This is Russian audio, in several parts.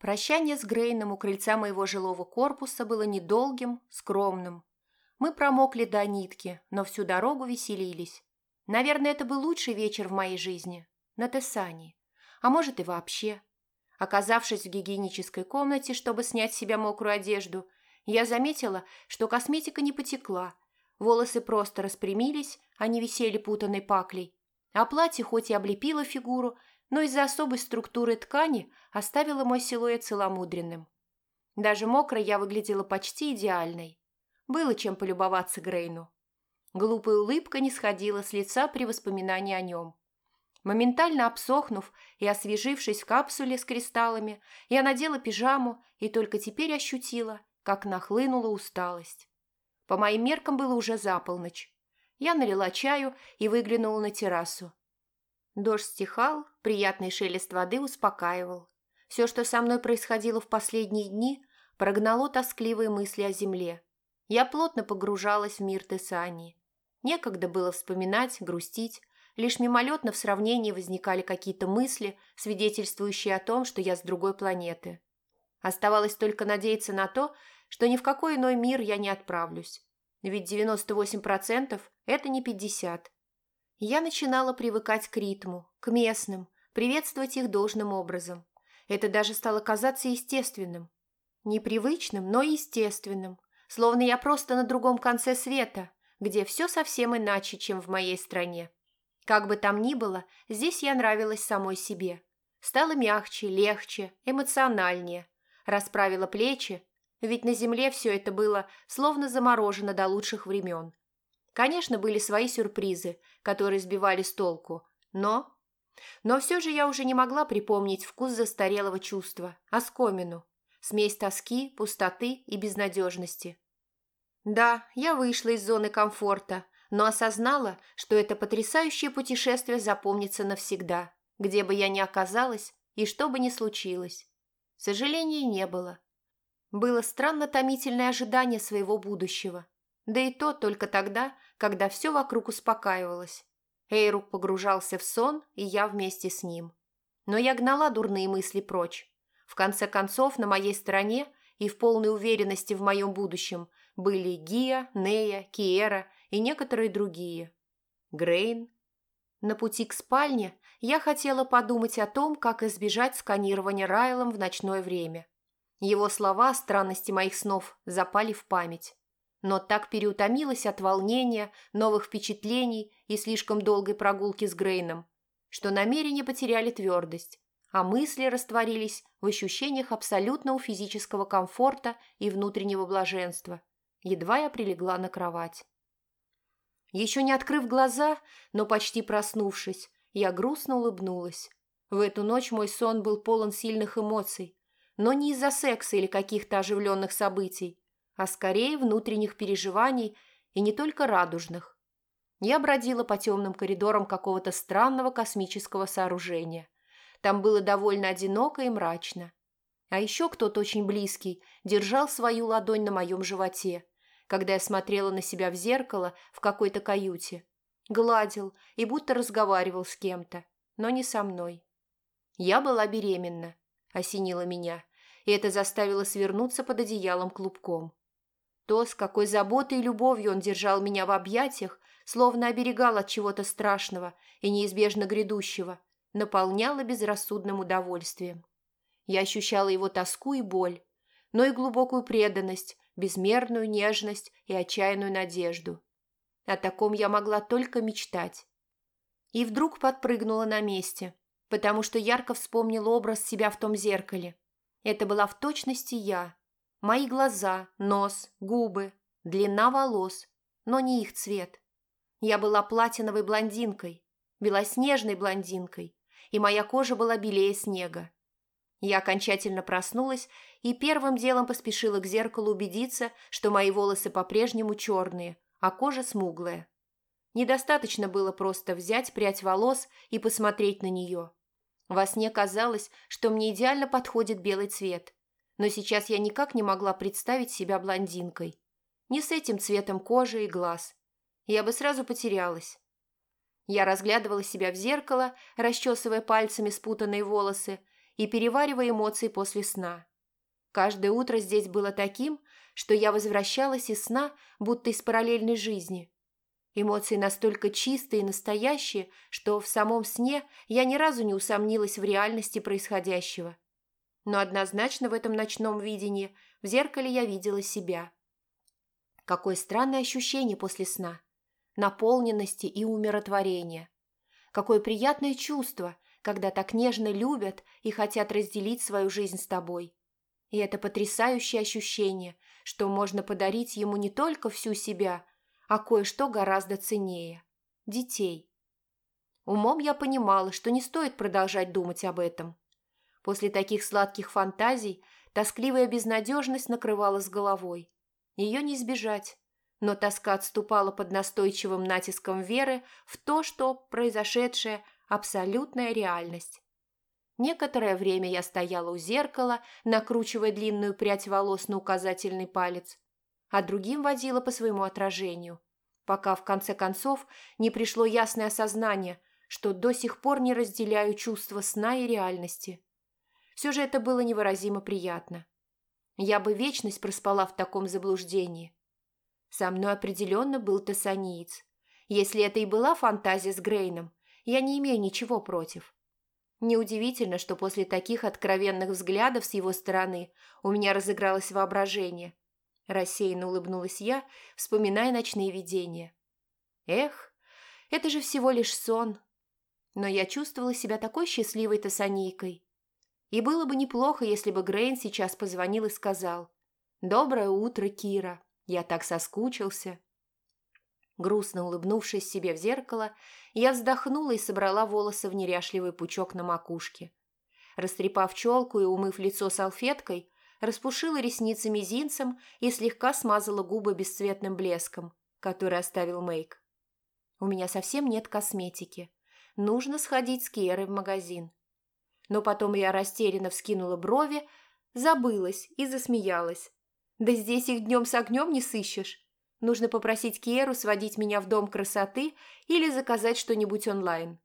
Прощание с Грейном у крыльца моего жилого корпуса было недолгим, скромным. Мы промокли до нитки, но всю дорогу веселились. Наверное, это был лучший вечер в моей жизни. На Тессане. А может и вообще. Оказавшись в гигиенической комнате, чтобы снять с себя мокрую одежду, я заметила, что косметика не потекла. Волосы просто распрямились, они висели путанной паклей. А платье хоть и облепило фигуру, но из-за особой структуры ткани оставила мой силуэт целомудренным. Даже мокрой я выглядела почти идеальной. Было чем полюбоваться Грейну. Глупая улыбка не сходила с лица при воспоминании о нем. Моментально обсохнув и освежившись в капсуле с кристаллами, я надела пижаму и только теперь ощутила, как нахлынула усталость. По моим меркам было уже за полночь. Я налила чаю и выглянула на террасу. Дождь стихал, приятный шелест воды успокаивал. Все, что со мной происходило в последние дни, прогнало тоскливые мысли о земле. Я плотно погружалась в мир Тесании. Некогда было вспоминать, грустить. Лишь мимолетно в сравнении возникали какие-то мысли, свидетельствующие о том, что я с другой планеты. Оставалось только надеяться на то, что ни в какой иной мир я не отправлюсь. Ведь 98% – это не 50%. Я начинала привыкать к ритму, к местным, приветствовать их должным образом. Это даже стало казаться естественным. Непривычным, но естественным. Словно я просто на другом конце света, где все совсем иначе, чем в моей стране. Как бы там ни было, здесь я нравилась самой себе. Стала мягче, легче, эмоциональнее. Расправила плечи, ведь на земле все это было словно заморожено до лучших времен. Конечно, были свои сюрпризы, которые сбивали с толку, но... Но все же я уже не могла припомнить вкус застарелого чувства, оскомину, смесь тоски, пустоты и безнадежности. Да, я вышла из зоны комфорта, но осознала, что это потрясающее путешествие запомнится навсегда, где бы я ни оказалась и что бы ни случилось. Сожалений не было. Было странно томительное ожидание своего будущего. Да и то только тогда, когда все вокруг успокаивалось. Эйрук погружался в сон, и я вместе с ним. Но я гнала дурные мысли прочь. В конце концов, на моей стороне и в полной уверенности в моем будущем были Гия, Нея, Киера и некоторые другие. Грейн. На пути к спальне я хотела подумать о том, как избежать сканирования Райлом в ночное время. Его слова о странности моих снов запали в память но так переутомилась от волнения, новых впечатлений и слишком долгой прогулки с Грейном, что намерения потеряли твердость, а мысли растворились в ощущениях абсолютного физического комфорта и внутреннего блаженства. Едва я прилегла на кровать. Еще не открыв глаза, но почти проснувшись, я грустно улыбнулась. В эту ночь мой сон был полон сильных эмоций, но не из-за секса или каких-то оживленных событий, а скорее внутренних переживаний и не только радужных. Я бродила по темным коридорам какого-то странного космического сооружения. Там было довольно одиноко и мрачно. А еще кто-то очень близкий держал свою ладонь на моем животе, когда я смотрела на себя в зеркало в какой-то каюте. Гладил и будто разговаривал с кем-то, но не со мной. Я была беременна, осенила меня, и это заставило свернуться под одеялом клубком. То, с какой заботой и любовью он держал меня в объятиях, словно оберегал от чего-то страшного и неизбежно грядущего, наполняло безрассудным удовольствием. Я ощущала его тоску и боль, но и глубокую преданность, безмерную нежность и отчаянную надежду. О таком я могла только мечтать. И вдруг подпрыгнула на месте, потому что ярко вспомнила образ себя в том зеркале. Это была в точности я, Мои глаза, нос, губы, длина волос, но не их цвет. Я была платиновой блондинкой, белоснежной блондинкой, и моя кожа была белее снега. Я окончательно проснулась и первым делом поспешила к зеркалу убедиться, что мои волосы по-прежнему черные, а кожа смуглая. Недостаточно было просто взять прядь волос и посмотреть на нее. Во сне казалось, что мне идеально подходит белый цвет, но сейчас я никак не могла представить себя блондинкой. Не с этим цветом кожи и глаз. Я бы сразу потерялась. Я разглядывала себя в зеркало, расчесывая пальцами спутанные волосы, и переваривая эмоции после сна. Каждое утро здесь было таким, что я возвращалась из сна, будто из параллельной жизни. Эмоции настолько чистые и настоящие, что в самом сне я ни разу не усомнилась в реальности происходящего. Но однозначно в этом ночном видении в зеркале я видела себя. Какое странное ощущение после сна. Наполненности и умиротворения. Какое приятное чувство, когда так нежно любят и хотят разделить свою жизнь с тобой. И это потрясающее ощущение, что можно подарить ему не только всю себя, а кое-что гораздо ценнее – детей. Умом я понимала, что не стоит продолжать думать об этом. После таких сладких фантазий тоскливая безнадежность накрывала с головой. Ее не избежать, но тоска отступала под настойчивым натиском веры в то, что произошедшее – абсолютная реальность. Некоторое время я стояла у зеркала, накручивая длинную прядь волос на указательный палец, а другим водила по своему отражению, пока в конце концов не пришло ясное осознание, что до сих пор не разделяю чувства сна и реальности. Все же это было невыразимо приятно. Я бы вечность проспала в таком заблуждении. Со мной определенно был тессаниец. Если это и была фантазия с Грейном, я не имею ничего против. Неудивительно, что после таких откровенных взглядов с его стороны у меня разыгралось воображение. Рассеянно улыбнулась я, вспоминая ночные видения. Эх, это же всего лишь сон. Но я чувствовала себя такой счастливой тасанийкой. И было бы неплохо, если бы Грейн сейчас позвонил и сказал «Доброе утро, Кира. Я так соскучился». Грустно улыбнувшись себе в зеркало, я вздохнула и собрала волосы в неряшливый пучок на макушке. Растрепав челку и умыв лицо салфеткой, распушила ресницы мизинцем и слегка смазала губы бесцветным блеском, который оставил Мейк. У меня совсем нет косметики. Нужно сходить с Киерой в магазин. Но потом я растерянно вскинула брови, забылась и засмеялась. Да здесь их днем с огнем не сыщешь. Нужно попросить Киеру сводить меня в дом красоты или заказать что-нибудь онлайн.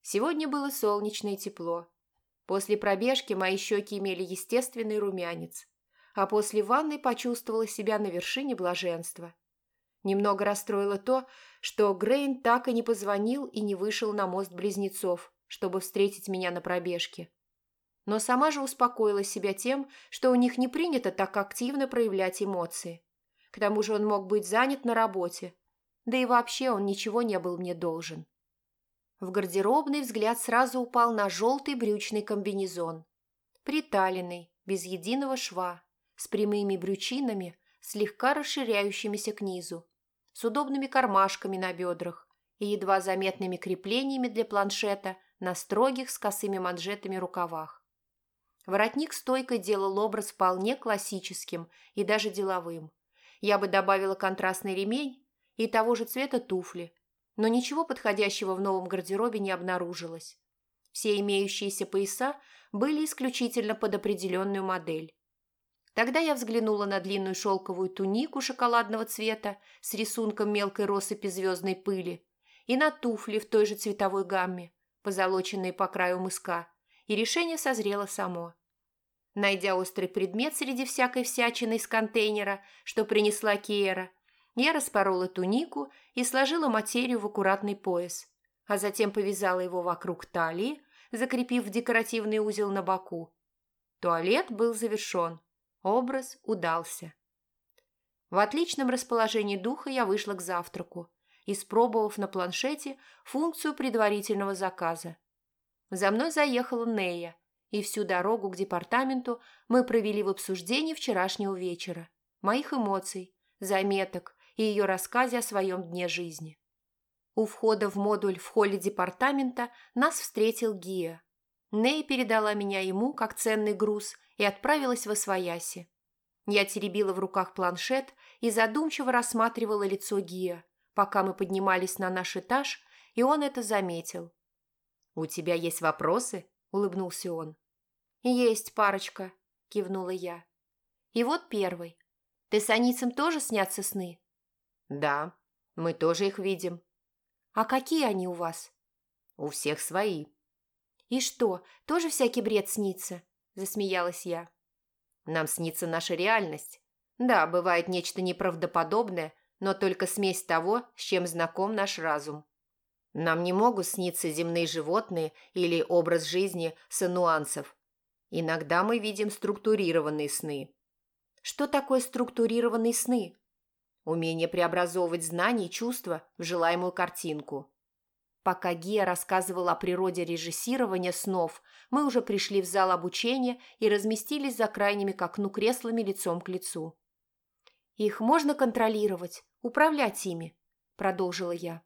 Сегодня было солнечно и тепло. После пробежки мои щеки имели естественный румянец, а после ванны почувствовала себя на вершине блаженства. Немного расстроило то, что Грейн так и не позвонил и не вышел на мост близнецов, чтобы встретить меня на пробежке. Но сама же успокоила себя тем, что у них не принято так активно проявлять эмоции. К тому же он мог быть занят на работе. Да и вообще он ничего не был мне должен. В гардеробный взгляд сразу упал на желтый брючный комбинезон. Приталенный, без единого шва, с прямыми брючинами, слегка расширяющимися к низу, с удобными кармашками на бедрах и едва заметными креплениями для планшета на строгих с косыми манжетами рукавах. Воротник стойко делал образ вполне классическим и даже деловым. Я бы добавила контрастный ремень и того же цвета туфли, но ничего подходящего в новом гардеробе не обнаружилось. Все имеющиеся пояса были исключительно под определенную модель. Тогда я взглянула на длинную шелковую тунику шоколадного цвета с рисунком мелкой россыпи звездной пыли и на туфли в той же цветовой гамме, позолоченные по краю мыска, и решение созрело само. Найдя острый предмет среди всякой всячины из контейнера, что принесла Киера, я распорола тунику и сложила материю в аккуратный пояс, а затем повязала его вокруг талии, закрепив декоративный узел на боку. Туалет был завершен. Образ удался. В отличном расположении духа я вышла к завтраку, испробовав на планшете функцию предварительного заказа. За мной заехала Нея – и всю дорогу к департаменту мы провели в обсуждении вчерашнего вечера, моих эмоций, заметок и ее рассказе о своем дне жизни. У входа в модуль в холле департамента нас встретил Гия. Ней передала меня ему как ценный груз и отправилась в Освояси. Я теребила в руках планшет и задумчиво рассматривала лицо Гия, пока мы поднимались на наш этаж, и он это заметил. «У тебя есть вопросы?» – улыбнулся он. «Есть парочка», – кивнула я. «И вот первый. Ты с Аницем тоже снятся сны?» «Да, мы тоже их видим». «А какие они у вас?» «У всех свои». «И что, тоже всякий бред снится?» – засмеялась я. «Нам снится наша реальность. Да, бывает нечто неправдоподобное, но только смесь того, с чем знаком наш разум. Нам не могут сниться земные животные или образ жизни с нюансов. Иногда мы видим структурированные сны. Что такое структурированные сны? Умение преобразовывать знания и чувства в желаемую картинку. Пока Гия рассказывала о природе режиссирования снов, мы уже пришли в зал обучения и разместились за крайними к окну креслами лицом к лицу. «Их можно контролировать, управлять ими», – продолжила я.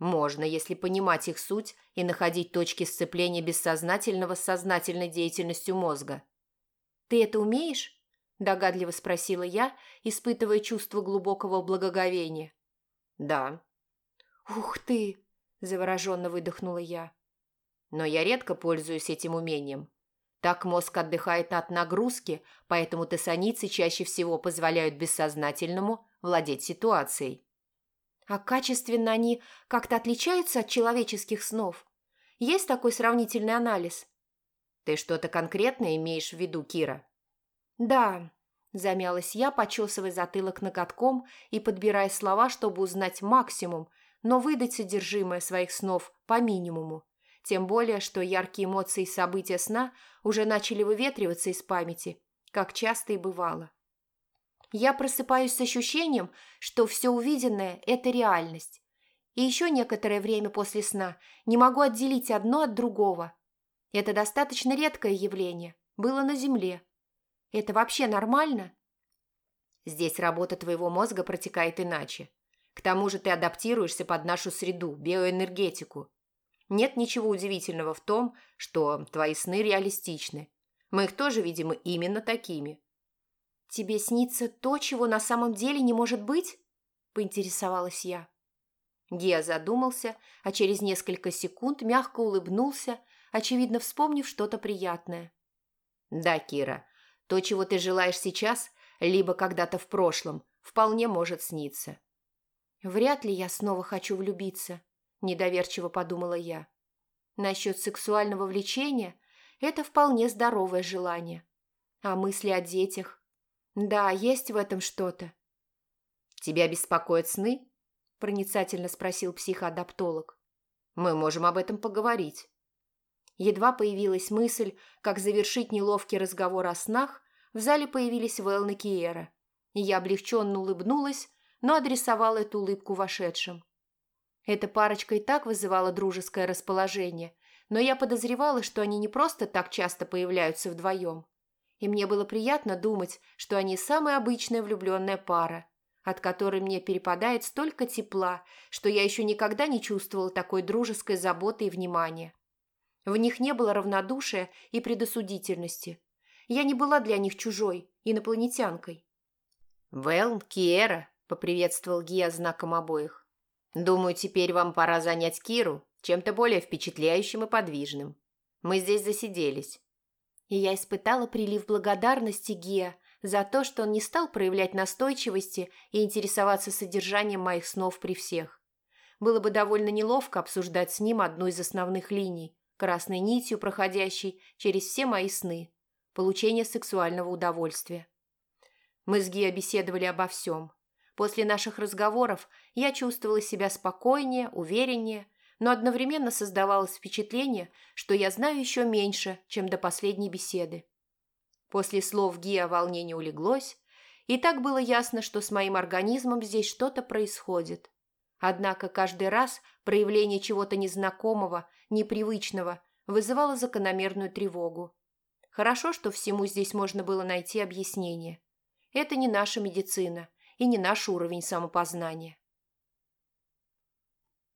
Можно, если понимать их суть и находить точки сцепления бессознательного с сознательной деятельностью мозга. «Ты это умеешь?» – догадливо спросила я, испытывая чувство глубокого благоговения. «Да». «Ух ты!» – завороженно выдохнула я. «Но я редко пользуюсь этим умением. Так мозг отдыхает от нагрузки, поэтому тессаницы чаще всего позволяют бессознательному владеть ситуацией». А качественно они как-то отличаются от человеческих снов? Есть такой сравнительный анализ? Ты что-то конкретное имеешь в виду, Кира? Да, замялась я, почесывая затылок ноготком и подбирая слова, чтобы узнать максимум, но выдать содержимое своих снов по минимуму. Тем более, что яркие эмоции и события сна уже начали выветриваться из памяти, как часто и бывало. Я просыпаюсь с ощущением, что все увиденное – это реальность. И еще некоторое время после сна не могу отделить одно от другого. Это достаточно редкое явление, было на Земле. Это вообще нормально? Здесь работа твоего мозга протекает иначе. К тому же ты адаптируешься под нашу среду, биоэнергетику. Нет ничего удивительного в том, что твои сны реалистичны. Мы их тоже видим именно такими. «Тебе снится то, чего на самом деле не может быть?» – поинтересовалась я. Геа задумался, а через несколько секунд мягко улыбнулся, очевидно вспомнив что-то приятное. «Да, Кира, то, чего ты желаешь сейчас, либо когда-то в прошлом, вполне может сниться». «Вряд ли я снова хочу влюбиться», – недоверчиво подумала я. «Насчет сексуального влечения – это вполне здоровое желание. А мысли о детях да, есть в этом что-то. Тебя беспокоят сны? Проницательно спросил психоадаптолог. Мы можем об этом поговорить. Едва появилась мысль, как завершить неловкий разговор о снах, в зале появились Вэлн и Киера. Я облегченно улыбнулась, но адресовала эту улыбку вошедшим. Эта парочка и так вызывала дружеское расположение, но я подозревала, что они не просто так часто появляются вдвоем и мне было приятно думать, что они самая обычная влюбленная пара, от которой мне перепадает столько тепла, что я еще никогда не чувствовала такой дружеской заботы и внимания. В них не было равнодушия и предосудительности. Я не была для них чужой, инопланетянкой. «Вэлл, Киера», — поприветствовал Гия знаком обоих. «Думаю, теперь вам пора занять Киру чем-то более впечатляющим и подвижным. Мы здесь засиделись и я испытала прилив благодарности Гия за то, что он не стал проявлять настойчивости и интересоваться содержанием моих снов при всех. Было бы довольно неловко обсуждать с ним одну из основных линий, красной нитью, проходящей через все мои сны – получение сексуального удовольствия. Мы с Гиа беседовали обо всем. После наших разговоров я чувствовала себя спокойнее, увереннее – но одновременно создавалось впечатление, что я знаю еще меньше, чем до последней беседы. После слов Гия волнение улеглось, и так было ясно, что с моим организмом здесь что-то происходит. Однако каждый раз проявление чего-то незнакомого, непривычного вызывало закономерную тревогу. Хорошо, что всему здесь можно было найти объяснение. Это не наша медицина и не наш уровень самопознания.